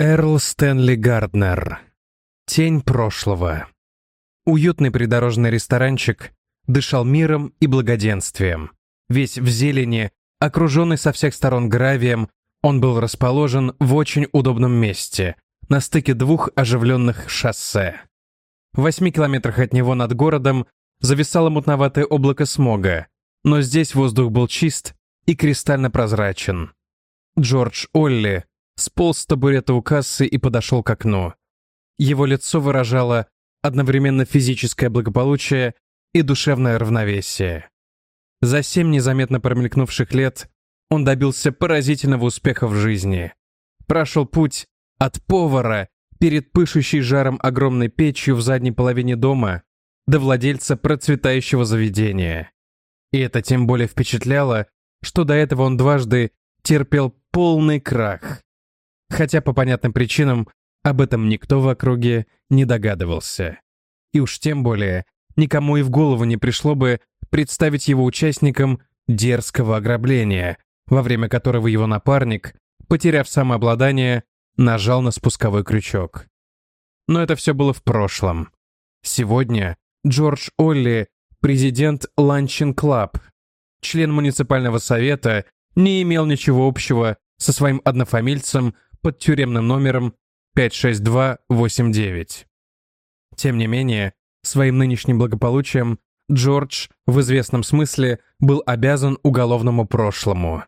Эрл Стэнли Гарднер. Тень прошлого. Уютный придорожный ресторанчик дышал миром и благоденствием. Весь в зелени, окруженный со всех сторон гравием, он был расположен в очень удобном месте, на стыке двух оживленных шоссе. В восьми километрах от него над городом зависало мутноватое облако смога, но здесь воздух был чист и кристально прозрачен. Джордж Олли сполз с табурета у кассы и подошел к окну. Его лицо выражало одновременно физическое благополучие и душевное равновесие. За семь незаметно промелькнувших лет он добился поразительного успеха в жизни. Прошел путь от повара перед пышущей жаром огромной печью в задней половине дома до владельца процветающего заведения. И это тем более впечатляло, что до этого он дважды терпел полный крах хотя по понятным причинам об этом никто в округе не догадывался. И уж тем более никому и в голову не пришло бы представить его участником дерзкого ограбления, во время которого его напарник, потеряв самообладание, нажал на спусковой крючок. Но это все было в прошлом. Сегодня Джордж Олли, президент Ланчин Клаб, член муниципального совета, не имел ничего общего со своим однофамильцем под тюремным номером 56289. Тем не менее, своим нынешним благополучием Джордж в известном смысле был обязан уголовному прошлому.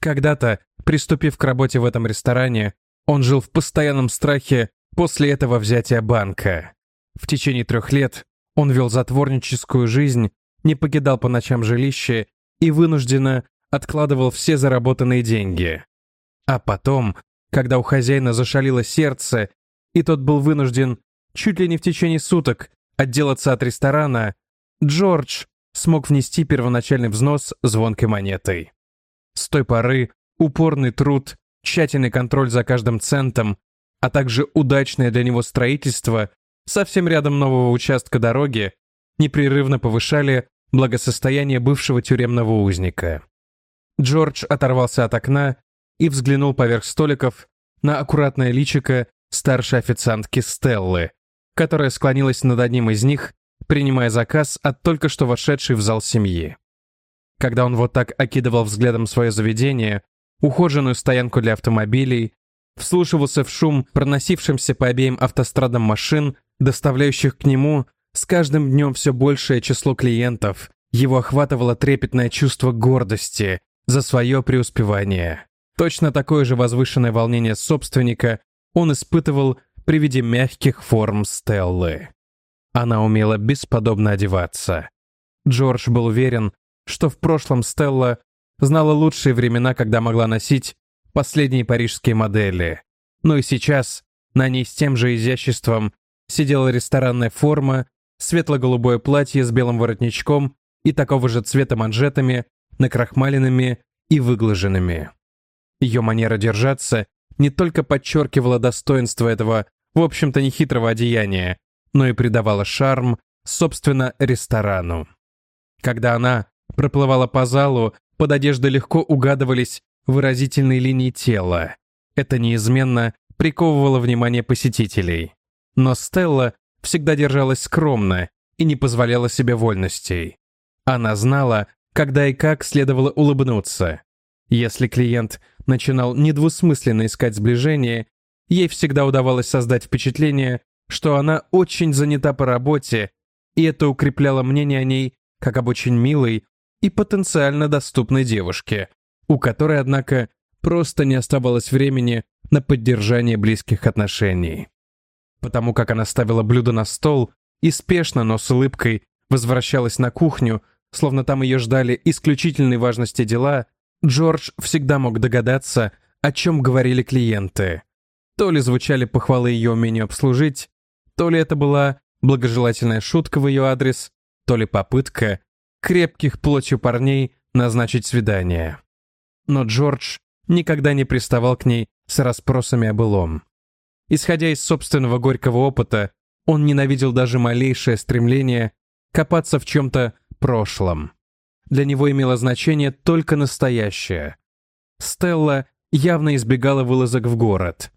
Когда-то, приступив к работе в этом ресторане, он жил в постоянном страхе после этого взятия банка. В течение трех лет он вел затворническую жизнь, не покидал по ночам жилище и вынужденно откладывал все заработанные деньги. А потом когда у хозяина зашалило сердце, и тот был вынужден чуть ли не в течение суток отделаться от ресторана, Джордж смог внести первоначальный взнос звонкой монетой. С той поры упорный труд, тщательный контроль за каждым центом, а также удачное для него строительство совсем рядом нового участка дороги непрерывно повышали благосостояние бывшего тюремного узника. Джордж оторвался от окна и взглянул поверх столиков на аккуратное личико старшей официантки Стеллы, которая склонилась над одним из них, принимая заказ от только что вошедшей в зал семьи. Когда он вот так окидывал взглядом свое заведение, ухоженную стоянку для автомобилей, вслушивался в шум проносившимся по обеим автострадам машин, доставляющих к нему с каждым днем все большее число клиентов, его охватывало трепетное чувство гордости за свое преуспевание. Точно такое же возвышенное волнение собственника он испытывал при виде мягких форм Стеллы. Она умела бесподобно одеваться. Джордж был уверен, что в прошлом Стелла знала лучшие времена, когда могла носить последние парижские модели. Но и сейчас на ней с тем же изяществом сидела ресторанная форма, светло-голубое платье с белым воротничком и такого же цвета манжетами, накрахмаленными и выглаженными. Ее манера держаться не только подчеркивала достоинство этого, в общем-то, нехитрого одеяния, но и придавала шарм, собственно, ресторану. Когда она проплывала по залу, под одеждой легко угадывались выразительные линии тела. Это неизменно приковывало внимание посетителей. Но Стелла всегда держалась скромно и не позволяла себе вольностей. Она знала, когда и как следовало улыбнуться. Если клиент начинал недвусмысленно искать сближение, ей всегда удавалось создать впечатление, что она очень занята по работе, и это укрепляло мнение о ней как об очень милой и потенциально доступной девушке, у которой, однако, просто не оставалось времени на поддержание близких отношений. Потому как она ставила блюдо на стол и спешно, но с улыбкой возвращалась на кухню, словно там ее ждали исключительной важности дела, Джордж всегда мог догадаться, о чем говорили клиенты. То ли звучали похвалы ее умению обслужить, то ли это была благожелательная шутка в ее адрес, то ли попытка крепких плотью парней назначить свидание. Но Джордж никогда не приставал к ней с расспросами о былом. Исходя из собственного горького опыта, он ненавидел даже малейшее стремление копаться в чем-то прошлом для него имело значение только настоящее. Стелла явно избегала вылазок в город.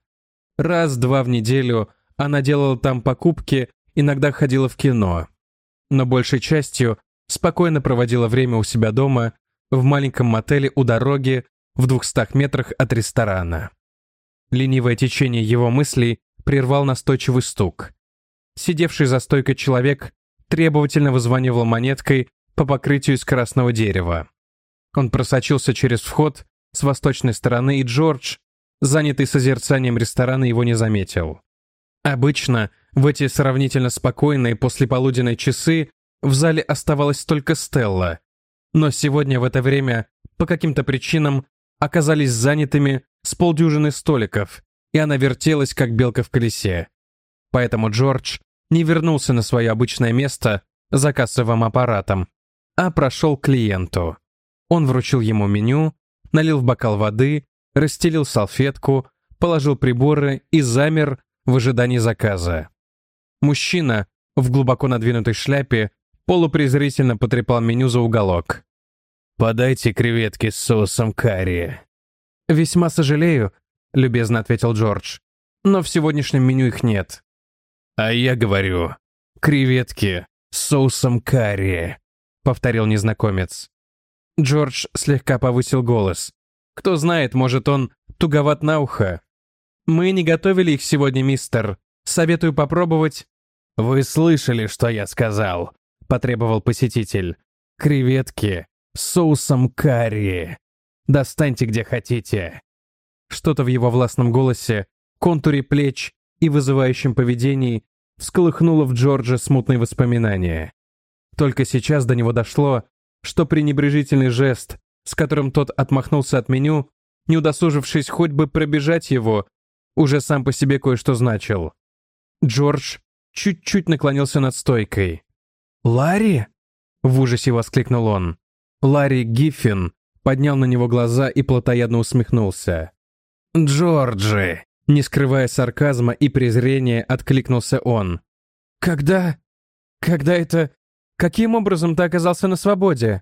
Раз-два в неделю она делала там покупки, иногда ходила в кино. Но большей частью спокойно проводила время у себя дома, в маленьком мотеле у дороги, в двухстах метрах от ресторана. Ленивое течение его мыслей прервал настойчивый стук. Сидевший за стойкой человек требовательно вызванивал монеткой по покрытию из красного дерева. Он просочился через вход с восточной стороны, и Джордж, занятый созерцанием ресторана, его не заметил. Обычно в эти сравнительно спокойные послеполуденные часы в зале оставалась только Стелла, но сегодня в это время по каким-то причинам оказались занятыми с полдюжины столиков, и она вертелась, как белка в колесе. Поэтому Джордж не вернулся на свое обычное место за кассовым аппаратом, а прошел к клиенту. Он вручил ему меню, налил в бокал воды, расстелил салфетку, положил приборы и замер в ожидании заказа. Мужчина в глубоко надвинутой шляпе полупрезрительно потрепал меню за уголок. «Подайте креветки с соусом карри». «Весьма сожалею», — любезно ответил Джордж. «Но в сегодняшнем меню их нет». «А я говорю, креветки с соусом карри», — повторил незнакомец. Джордж слегка повысил голос. «Кто знает, может, он туговат на ухо. Мы не готовили их сегодня, мистер. Советую попробовать». «Вы слышали, что я сказал?» — потребовал посетитель. «Креветки с соусом карри. Достаньте где хотите». Что-то в его властном голосе, контуре плеч и вызывающем поведении всколыхнуло в Джорджа смутные воспоминания. Только сейчас до него дошло, что пренебрежительный жест, с которым тот отмахнулся от меню, не удосужившись хоть бы пробежать его, уже сам по себе кое-что значил. Джордж чуть-чуть наклонился над стойкой. «Ларри?» — в ужасе воскликнул он. Ларри Гиффин поднял на него глаза и плотоядно усмехнулся. «Джорджи!» — не скрывая сарказма и презрения, откликнулся он. «Когда? Когда это... Каким образом ты оказался на свободе?»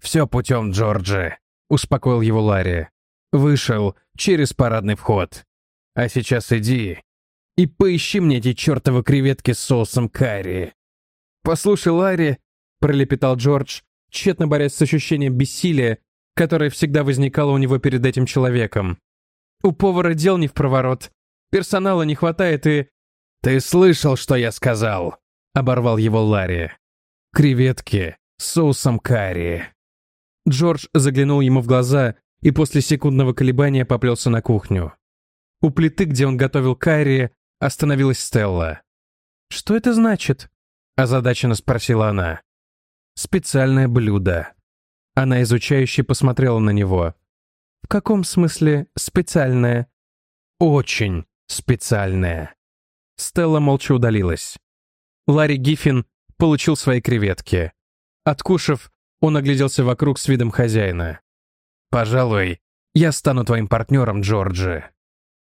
«Все путем, Джорджи», — успокоил его Ларри. «Вышел через парадный вход. А сейчас иди и поищи мне эти чертовы креветки с соусом карри». «Послушай, Ларри», — пролепетал Джордж, тщетно борясь с ощущением бессилия, которое всегда возникало у него перед этим человеком. «У повара дел не в проворот. Персонала не хватает и...» «Ты слышал, что я сказал?» — оборвал его Ларри. Креветки с соусом карри. Джордж заглянул ему в глаза и после секундного колебания поплелся на кухню. У плиты, где он готовил карри, остановилась Стелла. «Что это значит?» – озадаченно спросила она. «Специальное блюдо». Она изучающе посмотрела на него. «В каком смысле специальное?» «Очень специальное». Стелла молча удалилась. Ларри Гиффин получил свои креветки. Откушав, он огляделся вокруг с видом хозяина. «Пожалуй, я стану твоим партнером, Джорджи».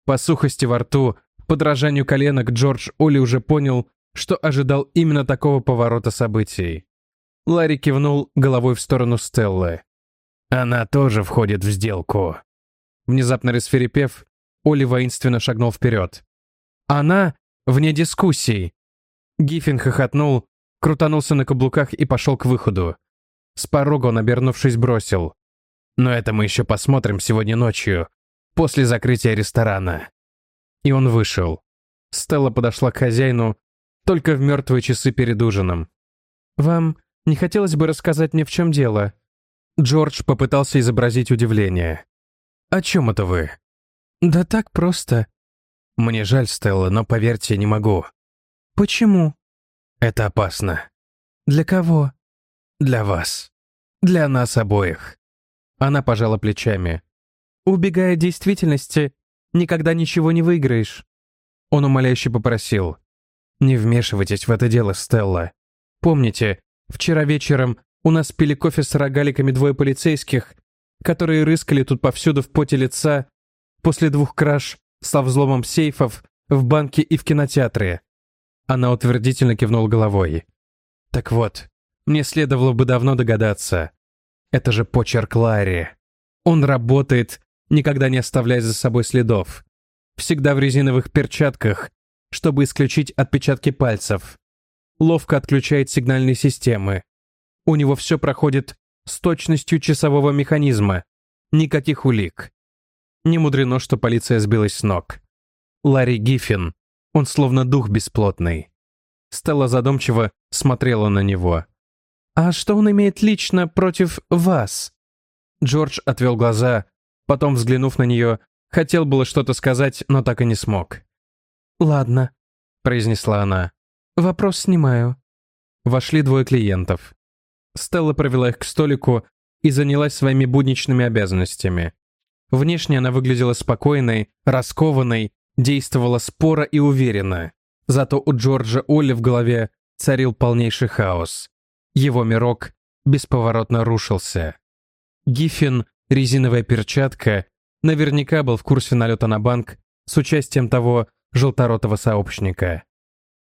По сухости во рту, подражанию коленок, Джордж Оли уже понял, что ожидал именно такого поворота событий. Ларри кивнул головой в сторону Стеллы. «Она тоже входит в сделку». Внезапно расферепев, Оли воинственно шагнул вперед. «Она вне дискуссий». Гиффин хохотнул, крутанулся на каблуках и пошел к выходу. С порога он, обернувшись, бросил. «Но это мы еще посмотрим сегодня ночью, после закрытия ресторана». И он вышел. Стелла подошла к хозяину только в мертвые часы перед ужином. «Вам не хотелось бы рассказать мне, в чем дело?» Джордж попытался изобразить удивление. «О чем это вы?» «Да так просто». «Мне жаль, Стелла, но поверьте, не могу». «Почему?» Это опасно. Для кого? Для вас. Для нас обоих. Она пожала плечами. Убегая от действительности, никогда ничего не выиграешь. Он умоляюще попросил. Не вмешивайтесь в это дело, Стелла. Помните, вчера вечером у нас пили кофе с рогаликами двое полицейских, которые рыскали тут повсюду в поте лица после двух краж со взломом сейфов в банке и в кинотеатре. Она утвердительно кивнула головой. «Так вот, мне следовало бы давно догадаться. Это же почерк Ларри. Он работает, никогда не оставляя за собой следов. всегда в резиновых перчатках, чтобы исключить отпечатки пальцев. Ловко отключает сигнальные системы. У него все проходит с точностью часового механизма. Никаких улик. Не мудрено, что полиция сбилась с ног. Ларри Гиффин. Он словно дух бесплотный. Стелла задумчиво смотрела на него. «А что он имеет лично против вас?» Джордж отвел глаза, потом, взглянув на нее, хотел было что-то сказать, но так и не смог. «Ладно», — произнесла она. «Вопрос снимаю». Вошли двое клиентов. Стелла провела их к столику и занялась своими будничными обязанностями. Внешне она выглядела спокойной, раскованной, действовала споро и уверенно. Зато у Джорджа Олли в голове царил полнейший хаос. Его мирок бесповоротно рушился. Гиффин, резиновая перчатка, наверняка был в курсе налета на банк с участием того желторотого сообщника.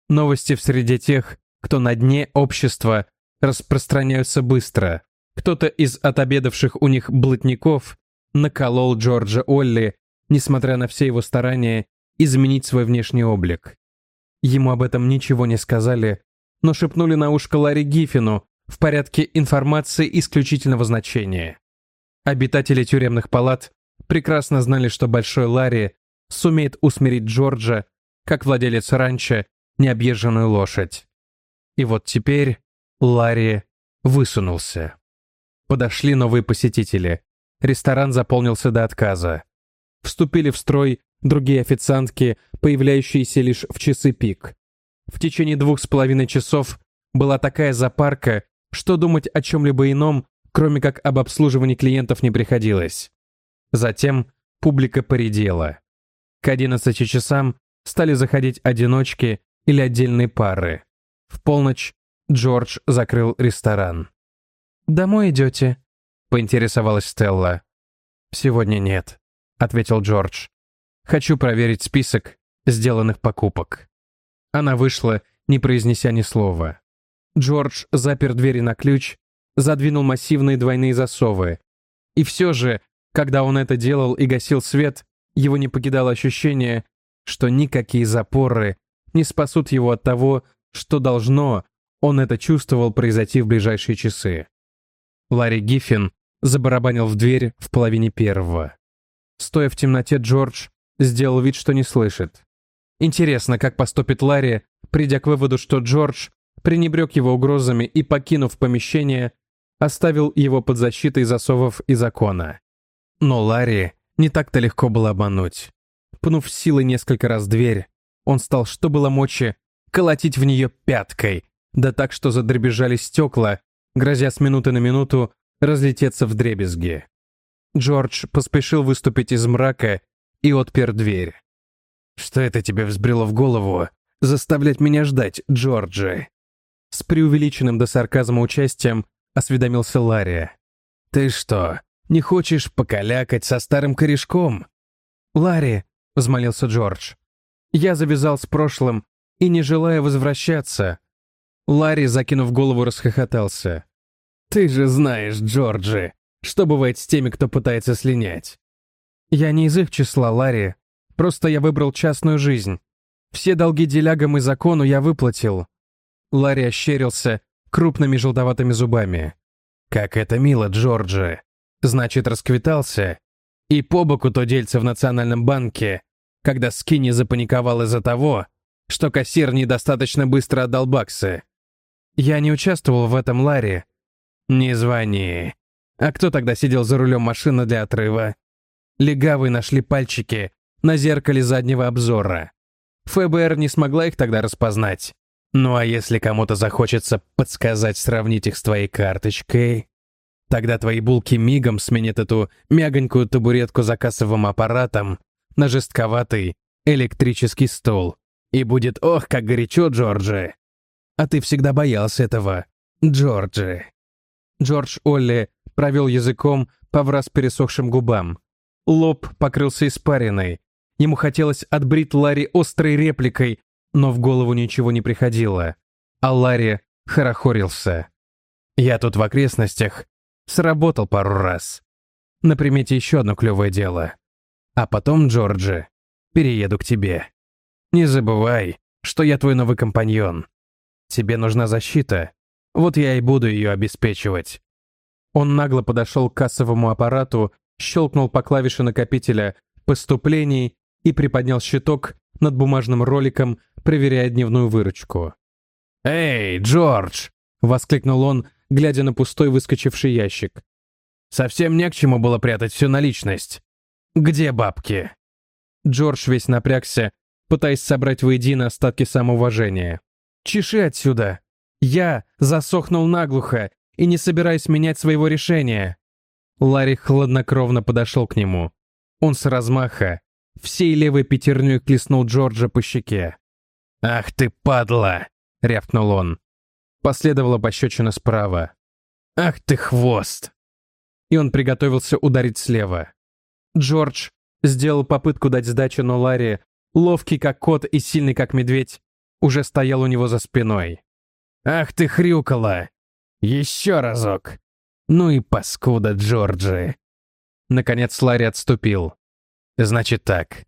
Новости в среде тех, кто на дне общества, распространяются быстро. Кто-то из отобедавших у них блатников наколол Джорджа Олли, несмотря на все его старания изменить свой внешний облик. Ему об этом ничего не сказали, но шепнули на ушко Ларри Гиффину в порядке информации исключительного значения. Обитатели тюремных палат прекрасно знали, что Большой Ларри сумеет усмирить Джорджа, как владелец ранчо, необъезженную лошадь. И вот теперь Ларри высунулся. Подошли новые посетители. Ресторан заполнился до отказа. Вступили в строй другие официантки, появляющиеся лишь в часы пик. В течение двух с половиной часов была такая запарка, что думать о чем-либо ином, кроме как об обслуживании клиентов, не приходилось. Затем публика поредела. К 11 часам стали заходить одиночки или отдельные пары. В полночь Джордж закрыл ресторан. «Домой идете?» — поинтересовалась Стелла. «Сегодня нет», — ответил Джордж. «Хочу проверить список сделанных покупок». Она вышла, не произнеся ни слова. Джордж запер двери на ключ, задвинул массивные двойные засовы. И все же, когда он это делал и гасил свет, его не покидало ощущение, что никакие запоры не спасут его от того, что должно, он это чувствовал произойти в ближайшие часы. Ларри Гиффин забарабанил в дверь в половине первого. Стоя в темноте, Джордж сделал вид, что не слышит. Интересно, как поступит Ларри, придя к выводу, что Джордж пренебрег его угрозами и, покинув помещение, оставил его под защитой засовов и закона. Но Ларри не так-то легко было обмануть. Пнув силой несколько раз дверь, он стал, что было мочи, колотить в нее пяткой, да так, что задребезжали стекла, грозя с минуты на минуту разлететься в дребезги. Джордж поспешил выступить из мрака и отпер дверь. «Что это тебе взбрело в голову? Заставлять меня ждать, Джорджи?» С преувеличенным до сарказма участием осведомился Ларри. «Ты что, не хочешь покалякать со старым корешком?» «Ларри», — взмолился Джордж, — «я завязал с прошлым и не желая возвращаться». Ларри, закинув голову, расхохотался. «Ты же знаешь, Джорджи, что бывает с теми, кто пытается слинять». «Я не из их числа, Ларри. Просто я выбрал частную жизнь. Все долги делягам и закону я выплатил». Ларри ощерился крупными желтоватыми зубами. «Как это мило, Джорджи. Значит, расквитался. И по боку то дельце в Национальном банке, когда Скинни запаниковал из-за того, что кассир недостаточно быстро отдал баксы. Я не участвовал в этом Ларе. Не звони. А кто тогда сидел за рулем машины для отрыва? Легавые нашли пальчики на зеркале заднего обзора. ФБР не смогла их тогда распознать. Ну а если кому-то захочется подсказать сравнить их с твоей карточкой, Тогда твои булки мигом сменят эту мягонькую табуретку за кассовым аппаратом на жестковатый электрический стол. И будет ох, как горячо, Джорджи. А ты всегда боялся этого, Джорджи. Джордж Олли провел языком по враз пересохшим губам. Лоб покрылся испариной. Ему хотелось отбрить Ларри острой репликой, но в голову ничего не приходило. А Ларри хорохорился. «Я тут в окрестностях Сработал пару раз. На примете еще одно клевое дело. А потом, Джорджи, перееду к тебе. Не забывай, что я твой новый компаньон. Тебе нужна защита, вот я и буду ее обеспечивать». Он нагло подошел к кассовому аппарату, щелкнул по клавише накопителя поступлений и приподнял щиток над бумажным роликом, проверяя дневную выручку. «Эй, Джордж!» — воскликнул он, глядя на пустой выскочивший ящик. «Совсем не к чему было прятать всю наличность. Где бабки?» Джордж весь напрягся, пытаясь собрать воедино остатки самоуважения. «Чеши отсюда! Я засохнул наглухо и не собираюсь менять своего решения!» Ларри хладнокровно подошел к нему. Он с размаха всей левой пятерней клеснул Джорджа по щеке. «Ах ты, падла!» — рявкнул он. Последовала пощечина справа. «Ах ты, хвост!» И он приготовился ударить слева. Джордж сделал попытку дать сдачу, но Ларри, ловкий как кот и сильный как медведь, уже стоял у него за спиной. «Ах ты, хрюкала! Еще разок! Ну и паскуда, Джорджи!» Наконец Ларри отступил. «Значит так.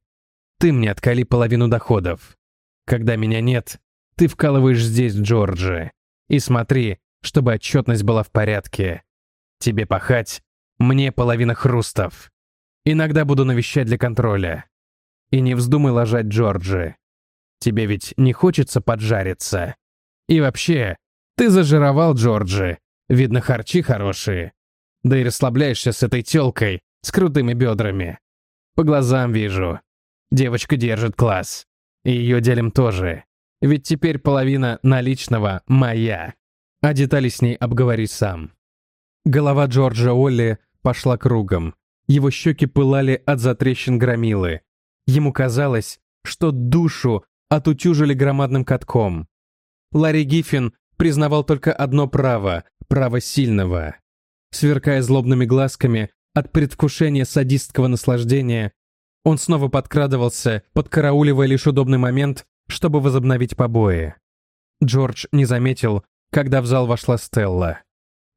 Ты мне откали половину доходов. Когда меня нет, ты вкалываешь здесь, Джорджи. И смотри, чтобы отчетность была в порядке. Тебе пахать, мне половина хрустов. Иногда буду навещать для контроля. И не вздумай ложать Джорджи. Тебе ведь не хочется поджариться. И вообще, ты зажировал Джорджи. Видно, харчи хорошие. Да и расслабляешься с этой тёлкой с крутыми бедрами. По глазам вижу. Девочка держит класс. И ее делим тоже. Ведь теперь половина наличного моя. А детали с ней обговори сам. Голова Джорджа Олли пошла кругом. Его щеки пылали от затрещин громилы. Ему казалось, что душу отутюжили громадным катком. Ларри Гиффин признавал только одно право — право сильного. Сверкая злобными глазками от предвкушения садистского наслаждения, он снова подкрадывался, подкарауливая лишь удобный момент, чтобы возобновить побои. Джордж не заметил, когда в зал вошла Стелла.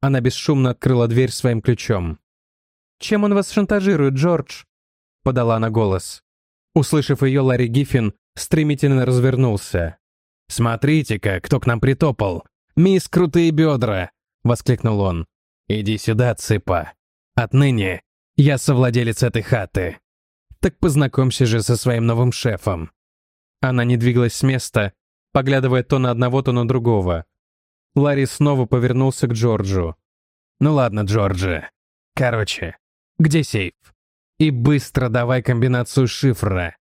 Она бесшумно открыла дверь своим ключом. «Чем он вас шантажирует, Джордж?» — подала она голос. Услышав ее, Ларри Гиффин стремительно развернулся. «Смотрите-ка, кто к нам притопал! Мисс Крутые Бедра!» — воскликнул он. «Иди сюда, цыпа. Отныне я совладелец этой хаты. Так познакомься же со своим новым шефом». Она не двигалась с места, поглядывая то на одного, то на другого. Ларри снова повернулся к Джорджу. «Ну ладно, Джорджи. Короче, где сейф? И быстро давай комбинацию шифра.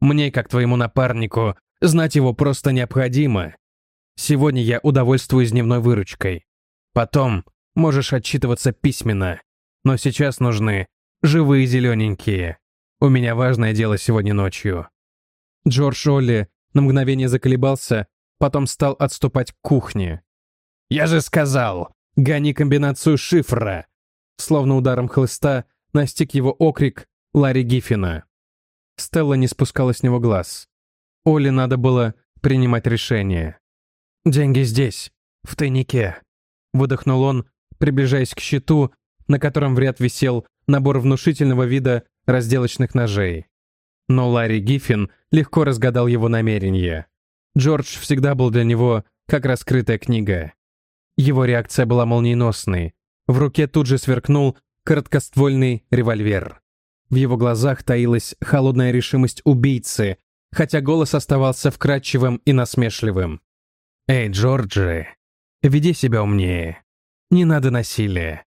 Мне, как твоему напарнику, знать его просто необходимо. Сегодня я удовольствуюсь дневной выручкой. Потом можешь отчитываться письменно. Но сейчас нужны живые зелененькие. У меня важное дело сегодня ночью». Джордж Олли на мгновение заколебался, потом стал отступать к кухне. «Я же сказал, гони комбинацию шифра!» Словно ударом хлыста настиг его окрик Ларри Гиффина. Стелла не спускала с него глаз. Оле надо было принимать решение. «Деньги здесь, в тайнике», — выдохнул он, приближаясь к щиту, на котором в ряд висел набор внушительного вида разделочных ножей. Но Ларри Гиффин легко разгадал его намерение. Джордж всегда был для него как раскрытая книга. Его реакция была молниеносной. В руке тут же сверкнул короткоствольный револьвер. В его глазах таилась холодная решимость убийцы, хотя голос оставался вкрадчивым и насмешливым. «Эй, Джорджи, веди себя умнее. Не надо насилия.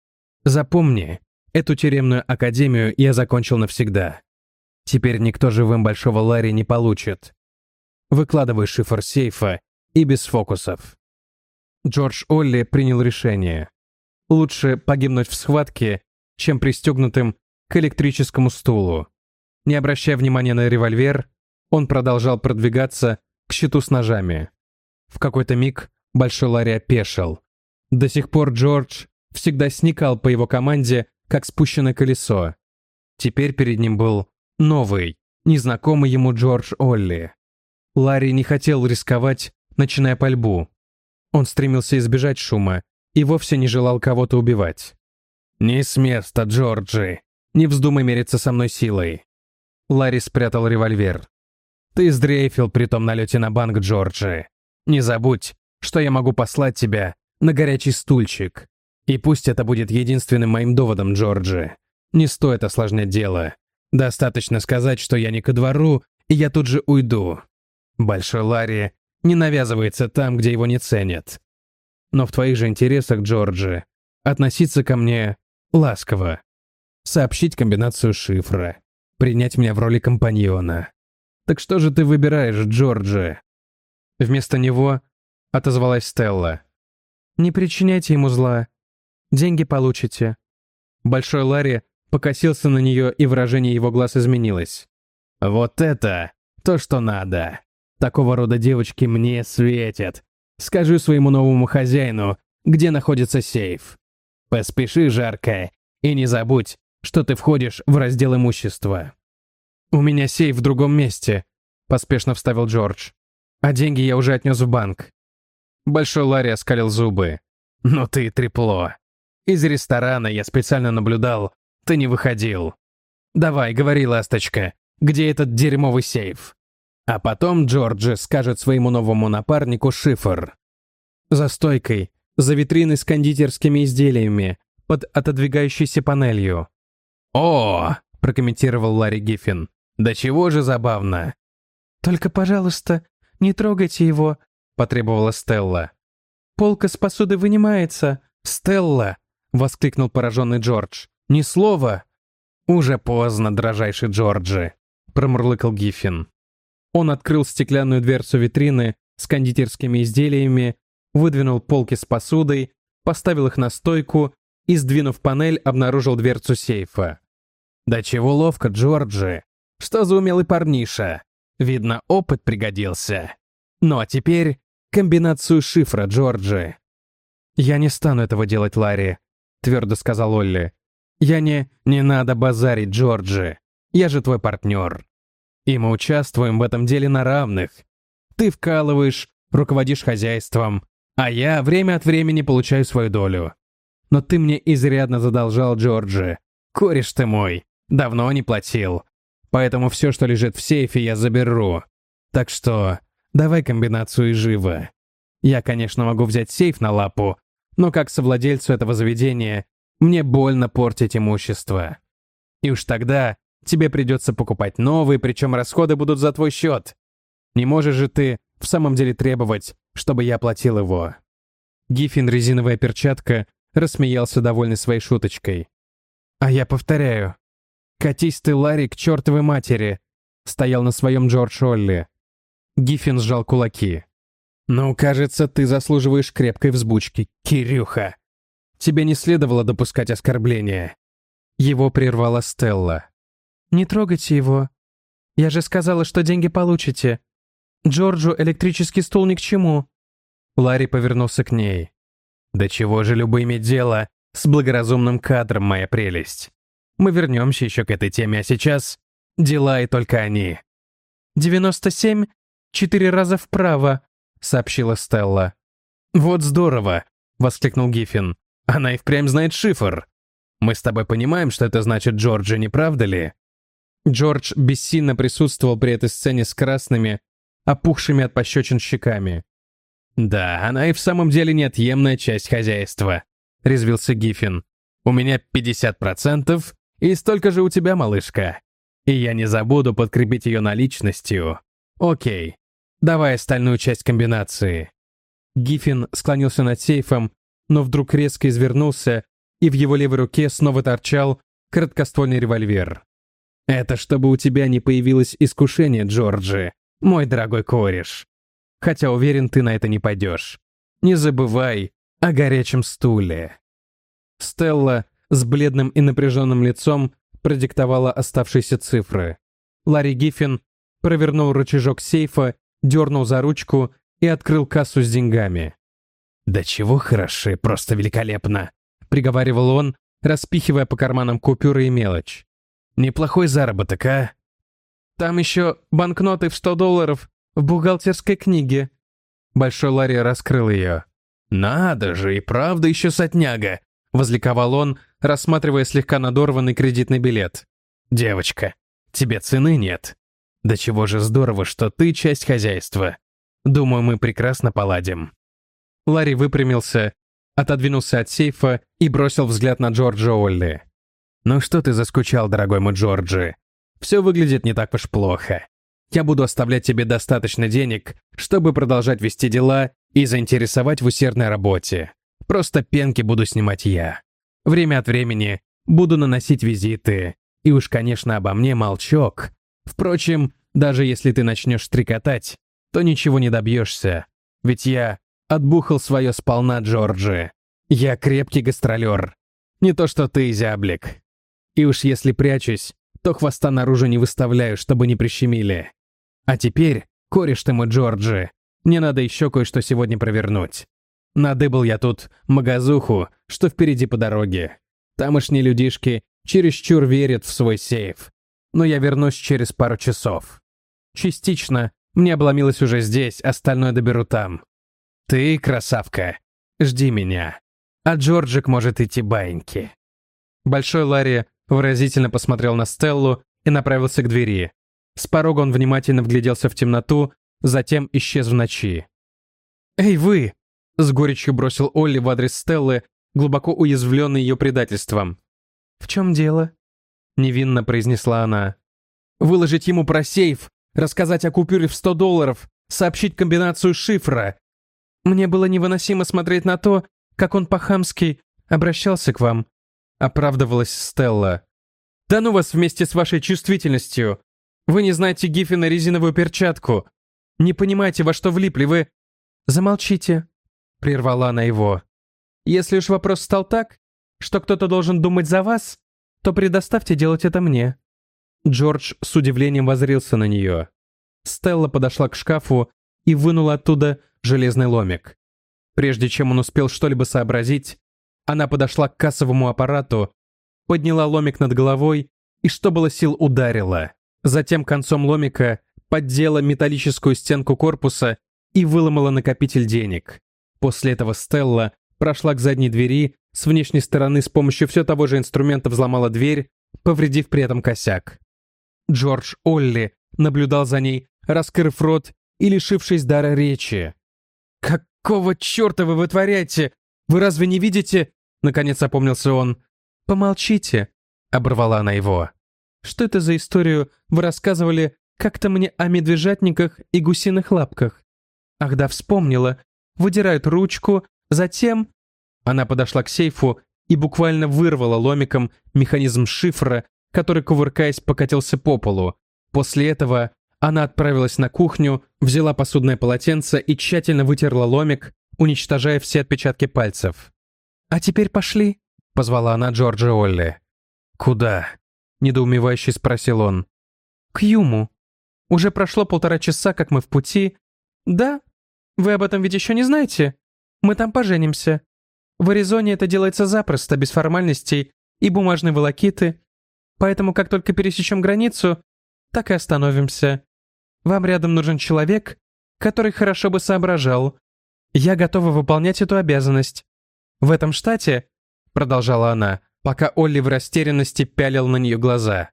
Запомни, эту тюремную академию я закончил навсегда. Теперь никто живым Большого Ларри не получит. Выкладывай шифр сейфа и без фокусов». Джордж Олли принял решение. Лучше погибнуть в схватке, чем пристегнутым к электрическому стулу. Не обращая внимания на револьвер, он продолжал продвигаться к щиту с ножами. В какой-то миг Большой Ларри опешил. До сих пор Джордж всегда сникал по его команде, как спущенное колесо. Теперь перед ним был новый, незнакомый ему Джордж Олли. Ларри не хотел рисковать, начиная пальбу. Он стремился избежать шума и вовсе не желал кого-то убивать. «Не с места, Джорджи! Не вздумай мериться со мной силой!» Ларри спрятал револьвер. Ты сдрейфил при том налете на банк Джорджи. Не забудь, что я могу послать тебя на горячий стульчик. И пусть это будет единственным моим доводом, Джорджи. Не стоит осложнять дело. Достаточно сказать, что я не ко двору, и я тут же уйду. Большой Ларри не навязывается там, где его не ценят. Но в твоих же интересах, Джорджи, относиться ко мне ласково. Сообщить комбинацию шифра. Принять меня в роли компаньона. Так что же ты выбираешь, Джорджи? Вместо него отозвалась Стелла. Не причиняйте ему зла. Деньги получите. Большой Ларри покосился на нее, и выражение его глаз изменилось. Вот это то, что надо. Такого рода девочки мне светят. Скажи своему новому хозяину, где находится сейф. Поспеши, жаркая, и не забудь, что ты входишь в раздел имущества. «У меня сейф в другом месте», — поспешно вставил Джордж. «А деньги я уже отнес в банк». Большой Ларри оскалил зубы. «Ну ты трепло. Из ресторана я специально наблюдал. Ты не выходил. Давай, говори, ласточка, где этот дерьмовый сейф?» А потом Джорджи скажет своему новому напарнику шифр. За стойкой, за витриной с кондитерскими изделиями, под отодвигающейся панелью. «О!» – прокомментировал Ларри Гиффин. «Да чего же забавно!» «Только, пожалуйста, не трогайте его», – потребовала Стелла. «Полка с посудой вынимается». «Стелла!» – воскликнул пораженный Джордж. «Ни слова!» «Уже поздно, дрожайший Джорджи», – промурлыкал Гиффин. Он открыл стеклянную дверцу витрины с кондитерскими изделиями, выдвинул полки с посудой, поставил их на стойку и, сдвинув панель, обнаружил дверцу сейфа. «Да чего ловко, Джорджи! Что за умелый парниша! Видно, опыт пригодился. Ну а теперь комбинацию шифра, Джорджи!» «Я не стану этого делать, Ларри», — твердо сказал Олли. «Я не... Не надо базарить, Джорджи. Я же твой партнер. И мы участвуем в этом деле на равных. Ты вкалываешь, руководишь хозяйством, а я время от времени получаю свою долю. Но ты мне изрядно задолжал, Джорджи. Кореш ты мой. Давно не платил. Поэтому все, что лежит в сейфе, я заберу. Так что давай комбинацию и живо. Я, конечно, могу взять сейф на лапу, но как совладельцу этого заведения мне больно портить имущество. И уж тогда Тебе придется покупать новый, причем расходы будут за твой счет. Не можешь же ты в самом деле требовать, чтобы я оплатил его». Гиффин, резиновая перчатка, рассмеялся довольный своей шуточкой. «А я повторяю. Катись ты, Ларри, к чертовой матери!» Стоял на своем Джордж Олли. Гиффин сжал кулаки. «Ну, кажется, ты заслуживаешь крепкой взбучки, Кирюха. Тебе не следовало допускать оскорбления». Его прервала Стелла. «Не трогайте его. Я же сказала, что деньги получите. Джорджу электрический стул ни к чему». Ларри повернулся к ней. «Да чего же любо иметь дело с благоразумным кадром, моя прелесть? Мы вернемся еще к этой теме, а сейчас дела и только они». «Девяносто семь, четыре раза вправо», — сообщила Стелла. «Вот здорово!» — воскликнул Гиффин. «Она и впрямь знает шифр. Мы с тобой понимаем, что это значит Джорджи, не правда ли?» Джордж бессильно присутствовал при этой сцене с красными, опухшими от пощечин щеками. «Да, она и в самом деле неотъемная часть хозяйства», — резвился Гиффин. «У меня 50% и столько же у тебя, малышка. И я не забуду подкрепить ее наличностью. Окей, давай остальную часть комбинации». Гиффин склонился над сейфом, но вдруг резко извернулся, и в его левой руке снова торчал короткоствольный револьвер. Это чтобы у тебя не появилось искушение, Джорджи, мой дорогой кореш. Хотя уверен, ты на это не пойдешь. Не забывай о горячем стуле. Стелла с бледным и напряженным лицом продиктовала оставшиеся цифры. Ларри Гиффин провернул рычажок сейфа, дернул за ручку и открыл кассу с деньгами. «Да чего хороши, просто великолепно!» — приговаривал он, распихивая по карманам купюры и мелочь. Неплохой заработок, а? Там еще банкноты в 100 долларов в бухгалтерской книге. Большой Ларри раскрыл ее. «Надо же, и правда еще сотняга!» — возликовал он, рассматривая слегка надорванный кредитный билет. «Девочка, тебе цены нет. Да чего же здорово, что ты часть хозяйства. Думаю, мы прекрасно поладим». Ларри выпрямился, отодвинулся от сейфа и бросил взгляд на Джорджа Олли. «Ну что ты заскучал, дорогой мой Джорджи? Все выглядит не так уж плохо. Я буду оставлять тебе достаточно денег, чтобы продолжать вести дела и заинтересовать в усердной работе. Просто пенки буду снимать я. Время от времени буду наносить визиты. И уж, конечно, обо мне молчок. Впрочем, даже если ты начнешь стрекотать, то ничего не добьешься. Ведь я отбухал свое сполна, Джорджи. Я крепкий гастролер. Не то что ты, зяблик. И уж если прячусь, то хвоста наружу не выставляю, чтобы не прищемили. А теперь, кореш ты мой, Джорджи, мне надо еще кое-что сегодня провернуть. Надыбал я тут магазуху, что впереди по дороге. Тамошние людишки чересчур верят в свой сейф. Но я вернусь через пару часов. Частично мне обломилось уже здесь, остальное доберу там. Ты, красавка, жди меня. А Джорджик может идти баиньки. Большой Ларри выразительно посмотрел на Стеллу и направился к двери. С порога он внимательно вгляделся в темноту, затем исчез в ночи. «Эй, вы!» — с горечью бросил Олли в адрес Стеллы, глубоко уязвленный ее предательством. «В чем дело?» — невинно произнесла она. «Выложить ему про сейф, рассказать о купюре в сто долларов, сообщить комбинацию шифра. Мне было невыносимо смотреть на то, как он по-хамски обращался к вам», — оправдывалась Стелла. «Да ну вас вместе с вашей чувствительностью! Вы не знаете Гиффина резиновую перчатку! Не понимаете, во что влипли вы...» «Замолчите», — прервала она его. «Если уж вопрос стал так, что кто-то должен думать за вас, то предоставьте делать это мне». Джордж с удивлением возрился на нее. Стелла подошла к шкафу и вынула оттуда железный ломик. Прежде чем он успел что-либо сообразить, она подошла к кассовому аппарату, подняла ломик над головой и, что было сил, ударила. Затем концом ломика поддела металлическую стенку корпуса и выломала накопитель денег. После этого Стелла прошла к задней двери, с внешней стороны с помощью все того же инструмента взломала дверь, повредив при этом косяк. Джордж Олли наблюдал за ней, раскрыв рот и лишившись дара речи. «Какого черта вы вытворяете? Вы разве не видите, Наконец опомнился он. «Помолчите», — оборвала она его. «Что это за историю вы рассказывали как-то мне о медвежатниках и гусиных лапках? Ах да, вспомнила. Выдирают ручку, затем...» Она подошла к сейфу и буквально вырвала ломиком механизм шифра, который, кувыркаясь, покатился по полу. После этого она отправилась на кухню, взяла посудное полотенце и тщательно вытерла ломик, уничтожая все отпечатки пальцев. «А теперь пошли», — позвала она Джорджа Олли. «Куда?» — недоумевающе спросил он. «К Юму. Уже прошло полтора часа, как мы в пути. Да? Вы об этом ведь еще не знаете? Мы там поженимся. В Аризоне это делается запросто, без формальностей и бумажной волокиты. Поэтому как только пересечем границу, так и остановимся. Вам рядом нужен человек, который хорошо бы соображал. Я готова выполнять эту обязанность. В этом штате, продолжала она, пока Олли в растерянности пялил на нее глаза,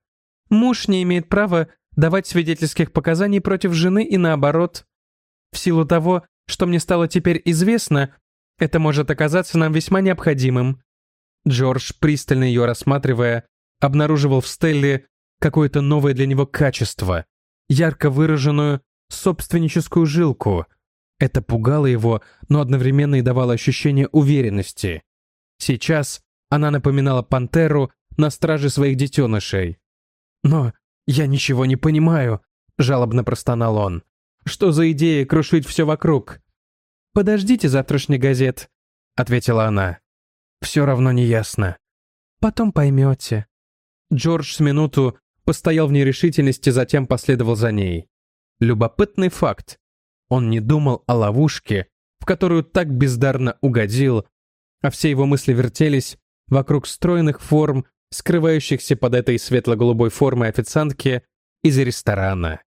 муж не имеет права давать свидетельских показаний против жены и наоборот. В силу того, что мне стало теперь известно, это может оказаться нам весьма необходимым. Джордж, пристально ее рассматривая, обнаруживал в Стелле какое-то новое для него качество, ярко выраженную собственническую жилку, это пугало его, но одновременно и давало ощущение уверенности. Сейчас она напоминала пантеру на страже своих детенышей. «Но я ничего не понимаю», — жалобно простонал он. «Что за идея крушить все вокруг?» «Подождите завтрашний газет», — ответила она. «Все равно не ясно». «Потом поймете». Джордж с минуту постоял в нерешительности, затем последовал за ней. Любопытный факт. Он не думал о ловушке, в которую так бездарно угодил, а все его мысли вертелись вокруг стройных форм, скрывающихся под этой светло-голубой формой официантки из ресторана.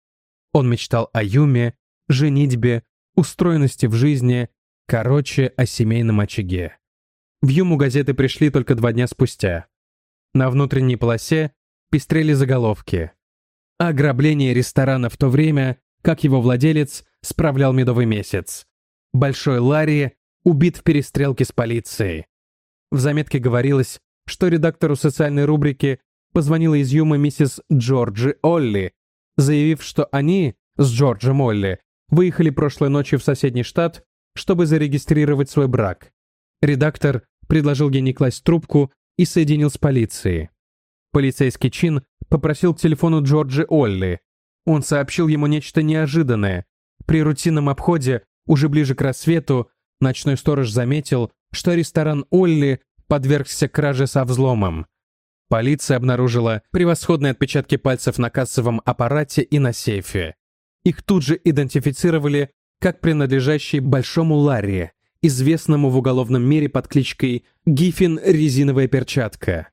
Он мечтал о Юме, женитьбе, устроенности в жизни, короче, о семейном очаге. В Юму газеты пришли только два дня спустя. На внутренней полосе пестрели заголовки. Ограбление ресторана в то время, как его владелец справлял медовый месяц. Большой Ларри убит в перестрелке с полицией. В заметке говорилось, что редактору социальной рубрики позвонила из Юма миссис Джорджи Олли, заявив, что они с Джорджем Олли выехали прошлой ночью в соседний штат, чтобы зарегистрировать свой брак. Редактор предложил ей не класть трубку и соединил с полицией. Полицейский чин попросил к телефону Джорджи Олли. Он сообщил ему нечто неожиданное. При рутинном обходе, уже ближе к рассвету, ночной сторож заметил, что ресторан Олли подвергся краже со взломом. Полиция обнаружила превосходные отпечатки пальцев на кассовом аппарате и на сейфе. Их тут же идентифицировали как принадлежащие Большому Ларри, известному в уголовном мире под кличкой Гиффин Резиновая Перчатка.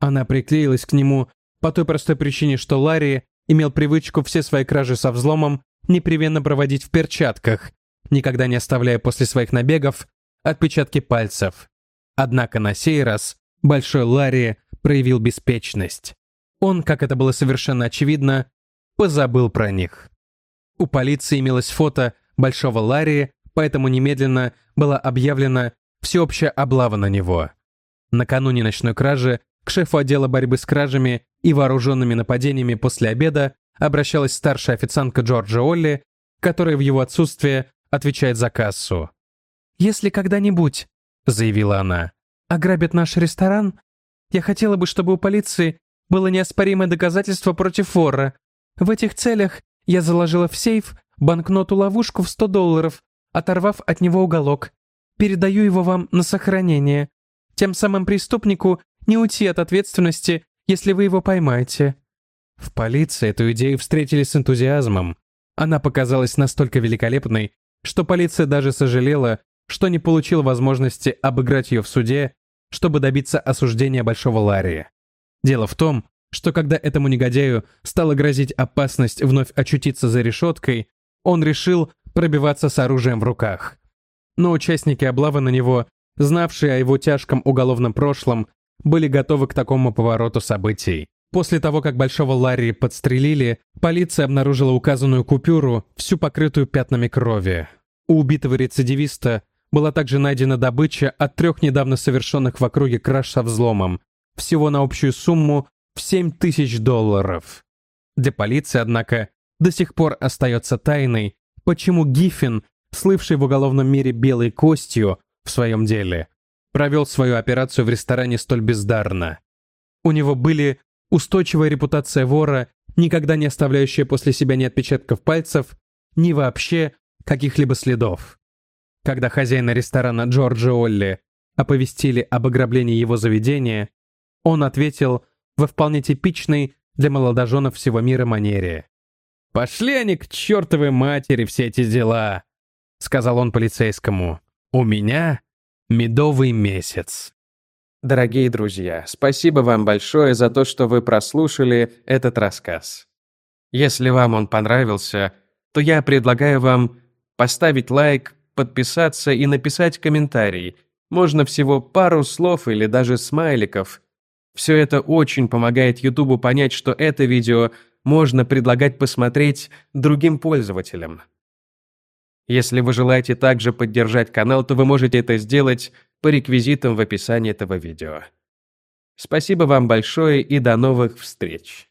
Она приклеилась к нему по той простой причине, что Ларри имел привычку все свои кражи со взломом непременно проводить в перчатках, никогда не оставляя после своих набегов отпечатки пальцев. Однако на сей раз Большой Ларри проявил беспечность. Он, как это было совершенно очевидно, позабыл про них. У полиции имелось фото Большого Ларри, поэтому немедленно была объявлена всеобщая облава на него. Накануне ночной кражи к шефу отдела борьбы с кражами и вооруженными нападениями после обеда обращалась старшая официантка Джорджа Олли, которая в его отсутствие отвечает за кассу. «Если когда-нибудь», — заявила она, — «ограбят наш ресторан, я хотела бы, чтобы у полиции было неоспоримое доказательство против вора. В этих целях я заложила в сейф банкноту-ловушку в 100 долларов, оторвав от него уголок. Передаю его вам на сохранение. Тем самым преступнику не уйти от ответственности, если вы его поймаете». В полиции эту идею встретили с энтузиазмом. Она показалась настолько великолепной, что полиция даже сожалела, что не получила возможности обыграть ее в суде чтобы добиться осуждения Большого Ларри. Дело в том, что когда этому негодяю стала грозить опасность вновь очутиться за решеткой, он решил пробиваться с оружием в руках. Но участники облавы на него, знавшие о его тяжком уголовном прошлом, были готовы к такому повороту событий. После того, как Большого Ларри подстрелили, полиция обнаружила указанную купюру, всю покрытую пятнами крови. У убитого рецидивиста была также найдена добыча от трех недавно совершенных в округе краж со взломом, всего на общую сумму в 7 тысяч долларов. Для полиции, однако, до сих пор остается тайной, почему Гиффин, слывший в уголовном мире белой костью в своем деле, провел свою операцию в ресторане столь бездарно. У него были устойчивая репутация вора, никогда не оставляющая после себя ни отпечатков пальцев, ни вообще каких-либо следов. Когда хозяина ресторана Джорджи Олли оповестили об ограблении его заведения, он ответил во вполне типичной для молодоженов всего мира манере. «Пошли они к чертовой матери все эти дела!» — сказал он полицейскому. «У меня медовый месяц». Дорогие друзья, спасибо вам большое за то, что вы прослушали этот рассказ. Если вам он понравился, то я предлагаю вам поставить лайк, подписаться и написать комментарий. Можно всего пару слов или даже смайликов. Все это очень помогает YouTube понять, что это видео можно предлагать посмотреть другим пользователям. Если вы желаете также поддержать канал, то вы можете это сделать по реквизитам в описании этого видео. Спасибо вам большое и до новых встреч!